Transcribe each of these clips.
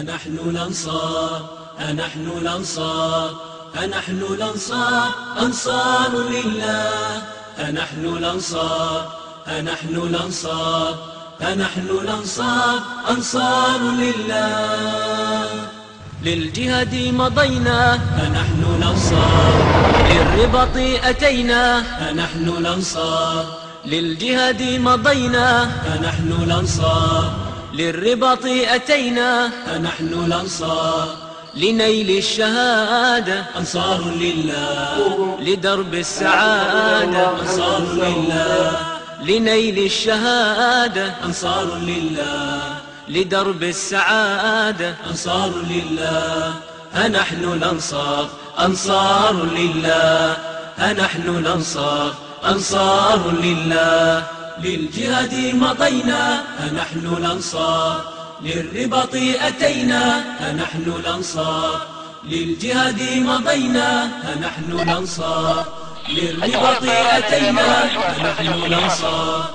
أنحن الأنصار أنحن الأنصار أنحن الأنصار أنصار لله. أنحن الأنصار أنحن الأنصار أنحن الأنصار أنصار لله. للجهاد مضينا أنحن الأنصار. للرباط أتينا أنحن الأنصار. للجهاد مضينا أنحن الأنصار. للرباط أتينا أنحن الأنصار. لنيل الشهادة. أنصار لله. لدرب السعادة. أنصار لله. لنيل الشهادة. أنصار لله. لدرب السعادة. أنصار لله. أنحن الأنصار. أنصار لله. أنحن الأنصار. أنصار لله. للجهاد مضينا أنحن الأنصار. للرباط أتينا أنحن الأنصار. للجهاد مضينا أنحن الأنصار. للرباط أتينا أنحن الأنصار.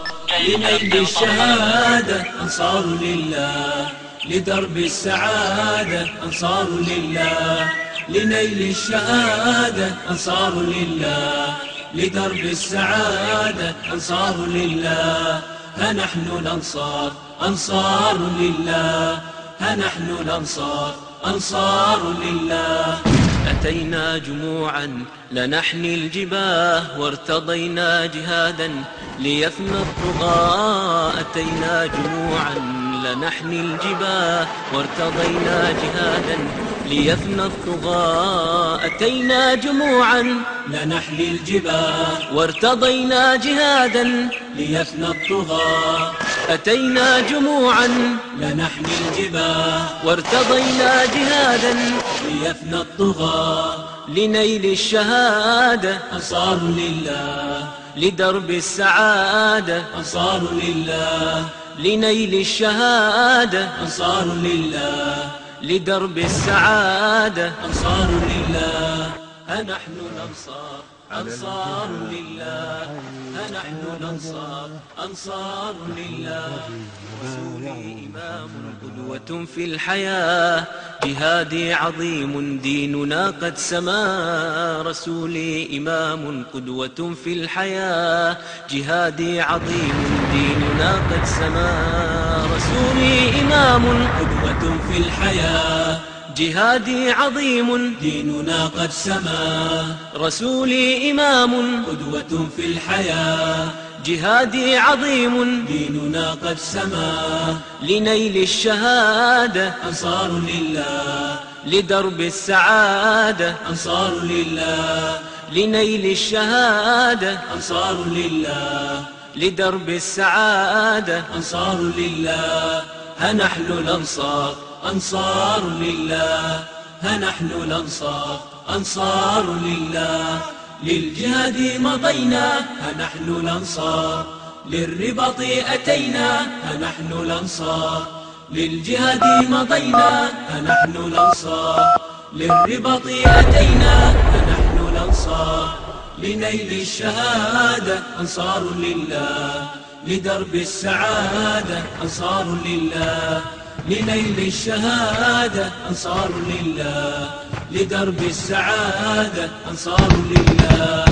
لنيل الشهادة أنصار لله. لدرب السعادة أنصار لله. لنيل الشهادة أنصار لله. لدرب السعادة أنصار لله. هنحن الأنصار أنصار لله. هنحن الأنصار أنصار لله. أتينا جموعا لنحني الجباه وارتضينا جهادا. ليفنى الطغاة أتينا جموعا. لنحني الجباه وارتضينا جهادا ليفنى الطغاة. أتينا جموعا لنحلي الجباه وارتضينا جهادا ليفنى الطغاة. أتينا جموعا لنحمي الجباه وارتضينا جهادا ليفنى الطغاة. لنيل الشهادة أنصار لله لدرب السعادة أنصار لله لنيل الشهادة. أنصار لله. لدرب السعادة. أنصار لله. أنحن الأنصار أنصار لله. أنحن الأنصار أنصار لله. رسولي إمام قدوة في الحياة. جهادي عظيم ديننا قد سما. رسولي إمام قدوة في الحياة. جهادي عظيم ديننا قد سما. رسولي إمام قدوة في الحياة. جهادي عظيم. ديننا قد سما. رسولي إمام. قدوة في الحياة. جهادي عظيم. ديننا قد سما. لنيل الشهادة. أنصار لله. لدرب السعادة. أنصار لله. لنيل الشهادة. أنصار لله. لدرب السعادة. أنصار لله. هنحن الأنصار. أنصار لله هنحن الأنصار. أنصار لله. للجهاد مضينا هنحن الأنصار. للرباط أتينا هنحن الأنصار. للجهاد مضينا هنحن الأنصار. للرباط أتينا هنحن الأنصار. لنيل الشهادة أنصار لله. لدرب السعادة أنصار لله. لنيل الشهادة أنصار لله. لدرب السعادة أنصار لله.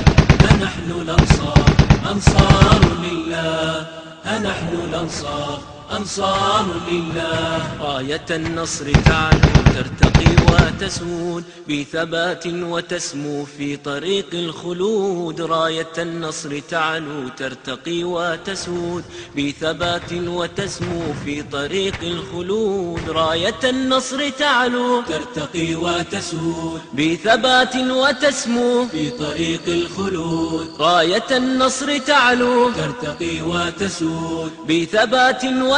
أنحن الأنصار أنصار لله. أنحن الأنصار. أنصار لله. راية النصر تعلو ترتقي وتسود بثبات وتسمو في طريق الخلود. راية النصر تعلو ترتقي وتسود بثبات وتسمو في طريق الخلود. راية النصر تعلو ترتقي وتسود بثبات وتسمو في طريق الخلود. راية النصر تعلو ترتقي وتسود بثبات وتسمو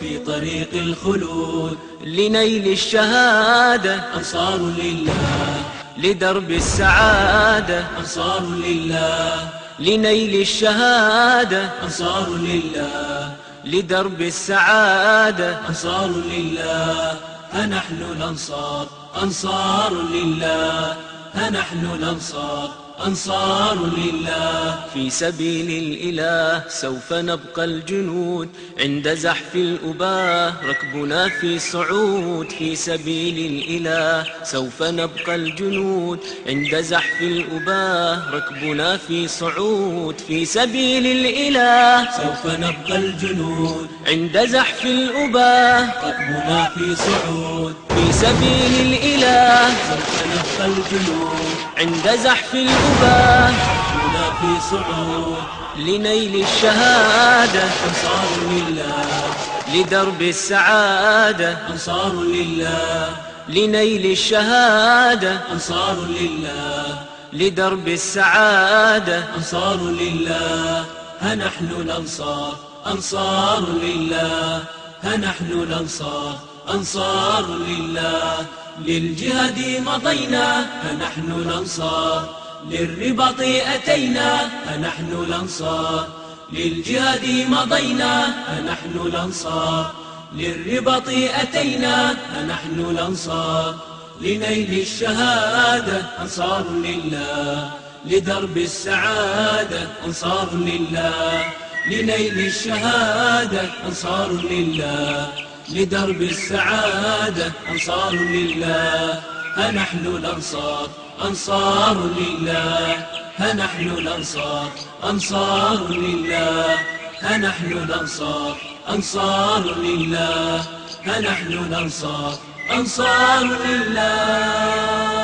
في طريق الخلود. لنيل الشهادة أنصار لله. لدرب السعادة أنصار لله. لنيل الشهادة أنصار لله. لدرب السعادة أنصار لله. هنحن الأنصار. أنصار لله. هنحن الأنصار. أنصار لله. في سبيل الإله سوف نبقى الجنود. عند زحف الأباه ركبنا في صعود. في سبيل الإله سوف نبقى الجنود. عند زحف الأباه ركبنا في صعود. في سبيل الإله سوف نبقى الجنود. عند زحف الأباه ركبنا في صعود. في سبيل الإله سوف نبقى الجنود. عند زحف الأباه ركبنا في صعود لنيل الشهادة. أنصار لله لدرب السعادة. أنصار لله لنيل الشهادة. أنصار لله لدرب السعادة. أنصار لله ها نحن الأنصار. أنصار لله ها نحن الأنصار. أنصار لله للجهاد مضينا ها نحن الأنصار. للرباط أتينا ها نحن الأنصار. للجهاد مضينا ها نحن الأنصار. للرباط أتينا ها نحن الأنصار. لنيل الشهادة أنصار لله. لدرب السعادة أنصار لله. لنيل الشهادة أنصار لله. لدرب السعادة أنصار لله ها نحن الأنصار أنصار لله ها نحن الأنصار أنصار لله ها نحن الأنصار أنصار لله ها نحن الأنصار أنصار لله.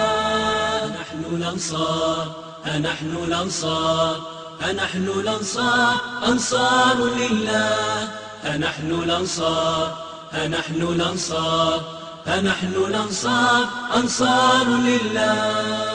نحن الأنصار ها نحن الأنصار ها نحن الأنصار أنصار لله ها نحن الأنصار. ها نحن الأنصار ها نحن الأنصار أنصار لله.